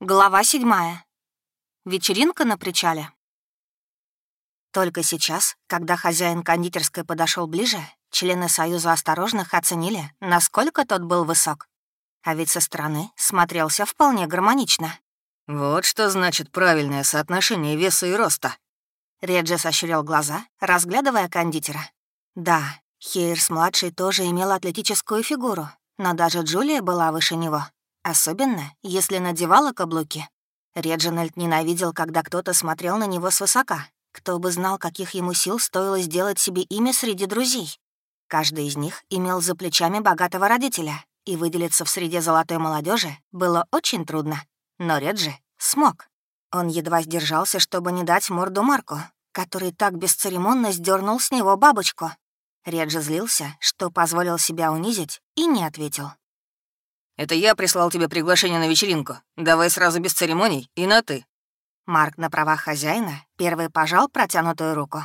Глава седьмая. Вечеринка на причале. Только сейчас, когда хозяин кондитерской подошел ближе, члены Союза осторожных оценили, насколько тот был высок. А ведь со стороны смотрелся вполне гармонично. «Вот что значит правильное соотношение веса и роста». Реджи сощурил глаза, разглядывая кондитера. Да, Хейерс-младший тоже имел атлетическую фигуру, но даже Джулия была выше него. Особенно, если надевала каблуки. Реджинальд ненавидел, когда кто-то смотрел на него свысока. Кто бы знал, каких ему сил стоило сделать себе имя среди друзей. Каждый из них имел за плечами богатого родителя, и выделиться в среде золотой молодежи было очень трудно. Но Реджи смог. Он едва сдержался, чтобы не дать морду Марку, который так бесцеремонно сдернул с него бабочку. Реджи злился, что позволил себя унизить, и не ответил. Это я прислал тебе приглашение на вечеринку. Давай сразу без церемоний и на «ты». Марк на правах хозяина первый пожал протянутую руку.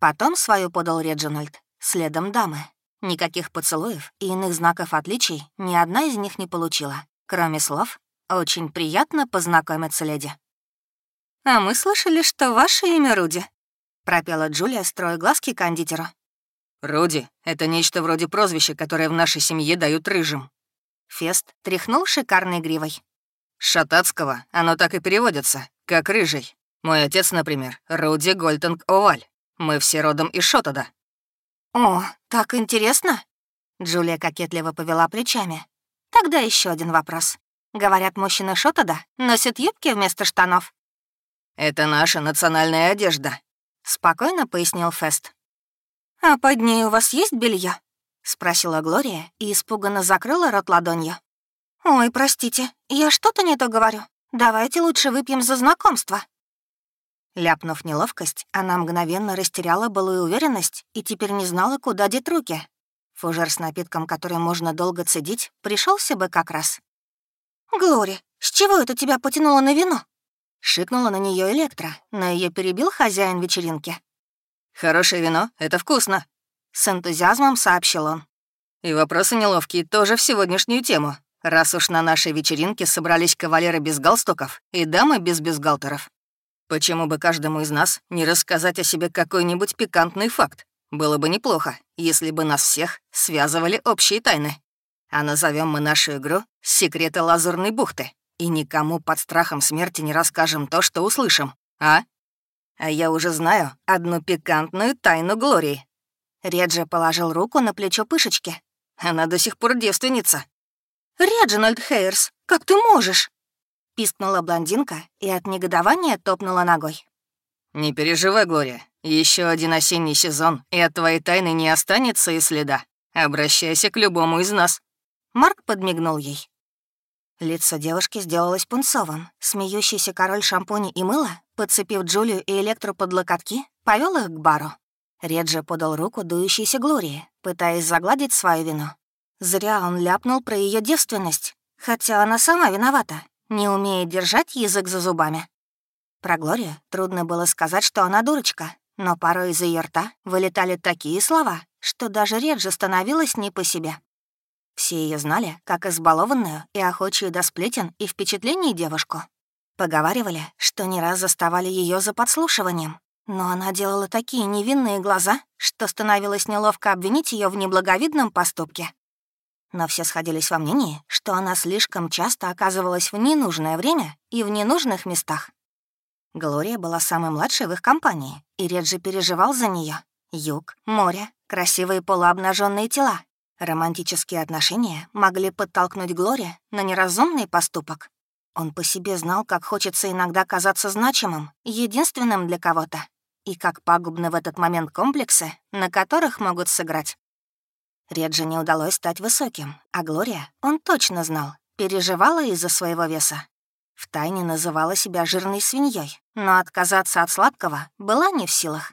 Потом свою подал Реджинальд, следом дамы. Никаких поцелуев и иных знаков отличий ни одна из них не получила, кроме слов «Очень приятно познакомиться, леди». «А мы слышали, что ваше имя Руди», — пропела Джулия, строя глазки кондитеру. «Руди — это нечто вроде прозвища, которое в нашей семье дают рыжим», Фест тряхнул шикарной гривой. «Шатацкого оно так и переводится, как рыжий. Мой отец, например, Руди Гольтонг Оваль. Мы все родом из Шотада». «О, так интересно!» Джулия кокетливо повела плечами. «Тогда еще один вопрос. Говорят, мужчины Шотада носят юбки вместо штанов». «Это наша национальная одежда», — спокойно пояснил Фест. «А под ней у вас есть белье? — спросила Глория и испуганно закрыла рот ладонью. «Ой, простите, я что-то не то говорю. Давайте лучше выпьем за знакомство». Ляпнув неловкость, она мгновенно растеряла былую уверенность и теперь не знала, куда деть руки. Фужер с напитком, который можно долго цедить, пришелся бы как раз. «Глори, с чего это тебя потянуло на вино?» Шикнула на нее Электро, но ее перебил хозяин вечеринки. «Хорошее вино — это вкусно», с энтузиазмом сообщил он. «И вопросы неловкие тоже в сегодняшнюю тему, раз уж на нашей вечеринке собрались кавалеры без галстуков и дамы без бюстгальтеров. Почему бы каждому из нас не рассказать о себе какой-нибудь пикантный факт? Было бы неплохо, если бы нас всех связывали общие тайны. А назовем мы нашу игру «Секреты Лазурной бухты» и никому под страхом смерти не расскажем то, что услышим, а? А я уже знаю одну пикантную тайну Глории. Реджи положил руку на плечо Пышечки. Она до сих пор девственница. «Реджинальд Хейерс, как ты можешь?» Пискнула блондинка и от негодования топнула ногой. «Не переживай, Глория. Еще один осенний сезон, и от твоей тайны не останется и следа. Обращайся к любому из нас». Марк подмигнул ей. Лицо девушки сделалось пунцовым. Смеющийся король шампуня и мыла, подцепив Джулию и Электру под локотки, повел их к бару. Реджи подал руку дующейся Глории, пытаясь загладить свою вину. Зря он ляпнул про ее девственность, хотя она сама виновата, не умеет держать язык за зубами. Про Глорию трудно было сказать, что она дурочка, но порой из ее рта вылетали такие слова, что даже Реджи становилась не по себе. Все ее знали как избалованную и охочую до сплетен и впечатлений девушку. Поговаривали, что не раз заставали ее за подслушиванием, но она делала такие невинные глаза, что становилось неловко обвинить ее в неблаговидном поступке. Но все сходились во мнении, что она слишком часто оказывалась в ненужное время и в ненужных местах. Глория была самой младшей в их компании, и Реджи переживал за нее. Юг, море, красивые полуобнаженные тела. Романтические отношения могли подтолкнуть Глория на неразумный поступок. Он по себе знал, как хочется иногда казаться значимым, единственным для кого-то и как пагубны в этот момент комплексы, на которых могут сыграть. Реджи не удалось стать высоким, а Глория, он точно знал, переживала из-за своего веса. Втайне называла себя жирной свиньей, но отказаться от сладкого была не в силах.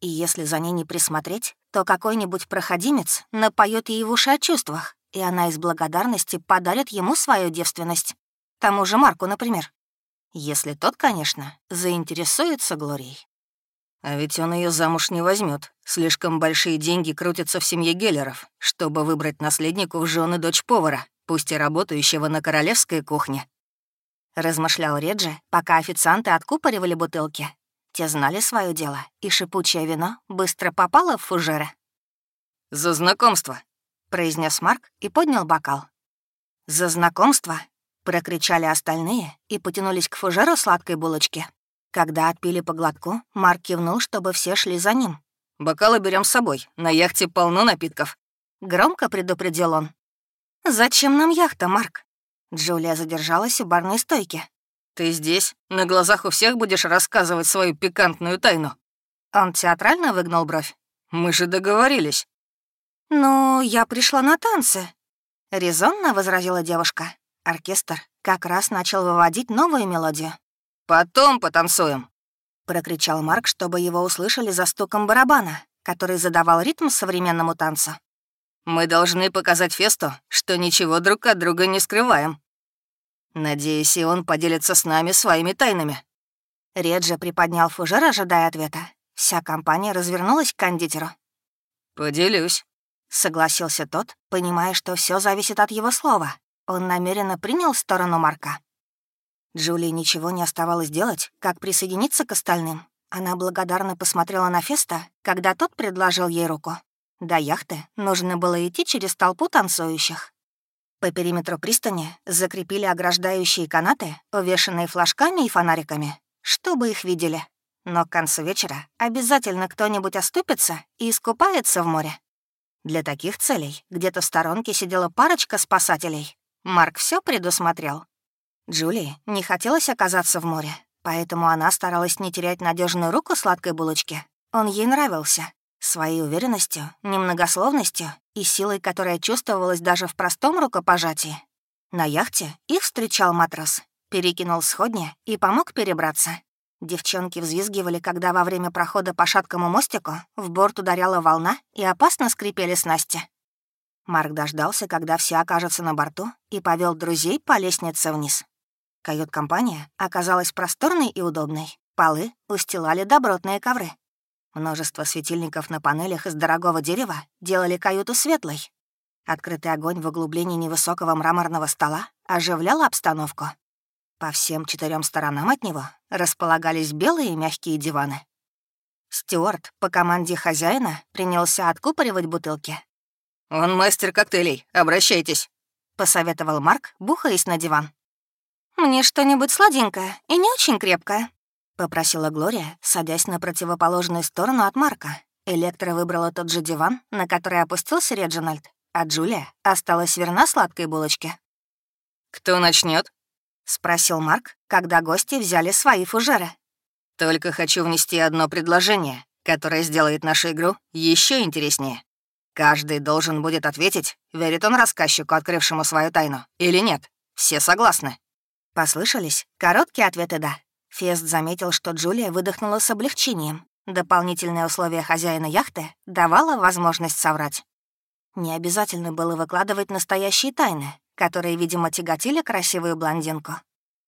И если за ней не присмотреть, то какой-нибудь проходимец напоет ей в уши о чувствах, и она из благодарности подарит ему свою девственность. Тому же Марку, например. Если тот, конечно, заинтересуется Глорией. А ведь он ее замуж не возьмет. Слишком большие деньги крутятся в семье Геллеров, чтобы выбрать наследнику в жены дочь повара, пусть и работающего на королевской кухне. — размышлял Реджи, пока официанты откупоривали бутылки. Те знали свое дело, и шипучее вино быстро попало в фужеры. «За знакомство», — произнес Марк и поднял бокал. «За знакомство?» — прокричали остальные и потянулись к фужеру сладкой булочки. Когда отпили по глотку, Марк кивнул, чтобы все шли за ним. «Бокалы берем с собой. На яхте полно напитков». Громко предупредил он. «Зачем нам яхта, Марк?» Джулия задержалась у барной стойки. «Ты здесь? На глазах у всех будешь рассказывать свою пикантную тайну?» Он театрально выгнал бровь. «Мы же договорились». «Ну, я пришла на танцы», — резонно возразила девушка. Оркестр как раз начал выводить новую мелодию. «Потом потанцуем», — прокричал Марк, чтобы его услышали за стуком барабана, который задавал ритм современному танцу. «Мы должны показать Фесту, что ничего друг от друга не скрываем. Надеюсь, и он поделится с нами своими тайнами». Реджи приподнял фужер, ожидая ответа. Вся компания развернулась к кондитеру. «Поделюсь», — согласился тот, понимая, что все зависит от его слова. Он намеренно принял сторону Марка. Джулии ничего не оставалось делать, как присоединиться к остальным. Она благодарно посмотрела на Феста, когда тот предложил ей руку. До яхты нужно было идти через толпу танцующих. По периметру пристани закрепили ограждающие канаты, увешанные флажками и фонариками, чтобы их видели. Но к концу вечера обязательно кто-нибудь оступится и искупается в море. Для таких целей где-то в сторонке сидела парочка спасателей. Марк все предусмотрел. Джулии не хотелось оказаться в море, поэтому она старалась не терять надежную руку сладкой булочки. Он ей нравился. Своей уверенностью, немногословностью и силой, которая чувствовалась даже в простом рукопожатии. На яхте их встречал матрос, перекинул сходни и помог перебраться. Девчонки взвизгивали, когда во время прохода по шаткому мостику в борт ударяла волна и опасно скрипели снасти. Марк дождался, когда все окажутся на борту, и повел друзей по лестнице вниз. Кают-компания оказалась просторной и удобной. Полы устилали добротные ковры. Множество светильников на панелях из дорогого дерева делали каюту светлой. Открытый огонь в углублении невысокого мраморного стола оживлял обстановку. По всем четырем сторонам от него располагались белые мягкие диваны. Стюарт по команде хозяина принялся откупоривать бутылки. «Он мастер коктейлей, обращайтесь», — посоветовал Марк, бухаясь на диван. «Мне что-нибудь сладенькое и не очень крепкое», — попросила Глория, садясь на противоположную сторону от Марка. Электра выбрала тот же диван, на который опустился Реджинальд, а Джулия осталась верна сладкой булочке. «Кто начнет? спросил Марк, когда гости взяли свои фужеры. «Только хочу внести одно предложение, которое сделает нашу игру еще интереснее. Каждый должен будет ответить, верит он рассказчику, открывшему свою тайну, или нет. Все согласны?» Послышались короткие ответы «да». Фест заметил, что Джулия выдохнула с облегчением. Дополнительное условие хозяина яхты давало возможность соврать. Не обязательно было выкладывать настоящие тайны, которые, видимо, тяготили красивую блондинку.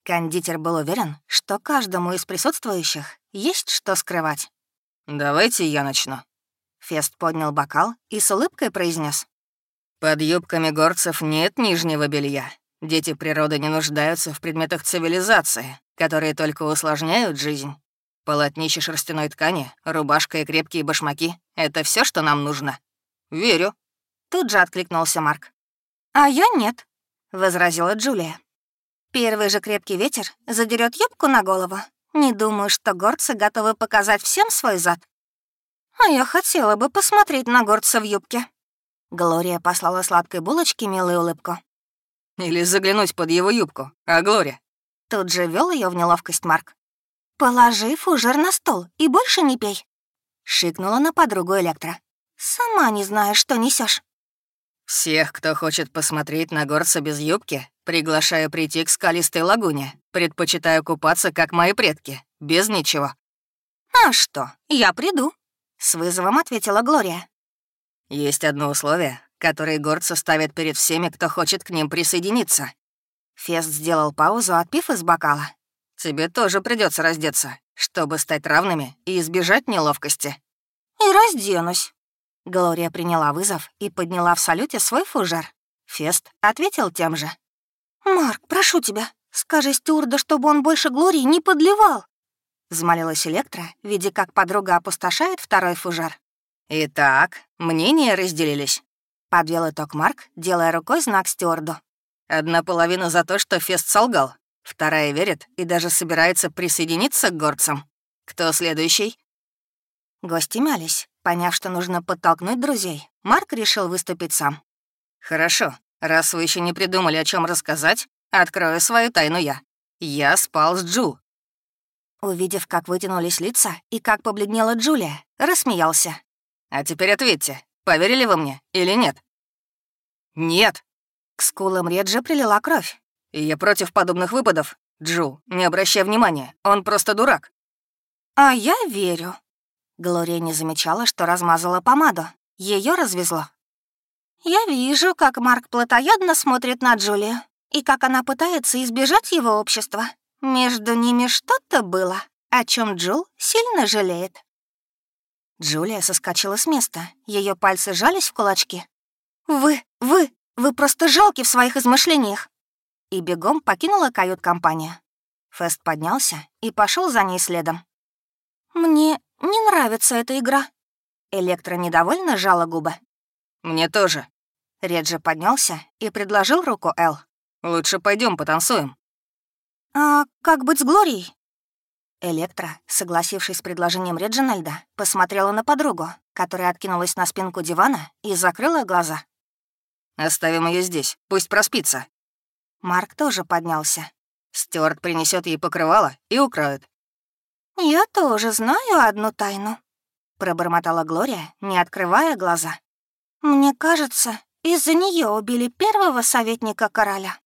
Кондитер был уверен, что каждому из присутствующих есть что скрывать. «Давайте я начну». Фест поднял бокал и с улыбкой произнес: «Под юбками горцев нет нижнего белья. Дети природы не нуждаются в предметах цивилизации, которые только усложняют жизнь. Полотнище шерстяной ткани, рубашка и крепкие башмаки — это все, что нам нужно. Верю. Тут же откликнулся Марк. «А я нет», — возразила Джулия. «Первый же крепкий ветер задерет юбку на голову. Не думаю, что горцы готовы показать всем свой зад. А я хотела бы посмотреть на горца в юбке». Глория послала сладкой булочке милую улыбку. «Или заглянуть под его юбку, а Глория, Тут же вел ее в неловкость Марк. «Положи фужер на стол и больше не пей», — шикнула на подругу Электро. «Сама не знаешь, что несешь. «Всех, кто хочет посмотреть на горца без юбки, приглашаю прийти к скалистой лагуне. Предпочитаю купаться, как мои предки, без ничего». «А что, я приду», — с вызовом ответила Глория. «Есть одно условие, которое горцы ставят перед всеми, кто хочет к ним присоединиться. Фест сделал паузу, отпив из бокала. «Тебе тоже придется раздеться, чтобы стать равными и избежать неловкости». «И разденусь». Глория приняла вызов и подняла в салюте свой фужер. Фест ответил тем же. «Марк, прошу тебя, Скажи стюарду, чтобы он больше Глории не подливал!» Взмолилась Электра, видя, как подруга опустошает второй фужар. «Итак, мнения разделились», — подвел итог Марк, делая рукой знак стюарду. «Одна половина за то, что Фест солгал, вторая верит и даже собирается присоединиться к горцам. Кто следующий?» Гости мялись. Поняв, что нужно подтолкнуть друзей, Марк решил выступить сам. «Хорошо. Раз вы еще не придумали, о чем рассказать, открою свою тайну я. Я спал с Джу». Увидев, как вытянулись лица и как побледнела Джулия, рассмеялся. «А теперь ответьте, поверили вы мне или нет?» «Нет». К скулам Реджи прилила кровь. «И я против подобных выпадов. Джу, не обращай внимания, он просто дурак». «А я верю», Глория не замечала, что размазала помаду. Ее развезло. «Я вижу, как Марк плотоядно смотрит на Джулию, и как она пытается избежать его общества. Между ними что-то было, о чем Джул сильно жалеет». Джулия соскочила с места, ее пальцы жались в кулачки. «Вы, вы, вы просто жалки в своих измышлениях!» И бегом покинула кают-компанию. Фест поднялся и пошел за ней следом. «Мне «Не нравится эта игра». Электро недовольно жала губы. «Мне тоже». Реджи поднялся и предложил руку Эл. «Лучше пойдем потанцуем». «А как быть с Глорией?» Электро, согласившись с предложением Реджинальда, посмотрела на подругу, которая откинулась на спинку дивана и закрыла глаза. «Оставим ее здесь, пусть проспится». Марк тоже поднялся. Стюарт принесет ей покрывало и укроет. «Я тоже знаю одну тайну», — пробормотала Глория, не открывая глаза. «Мне кажется, из-за нее убили первого советника короля».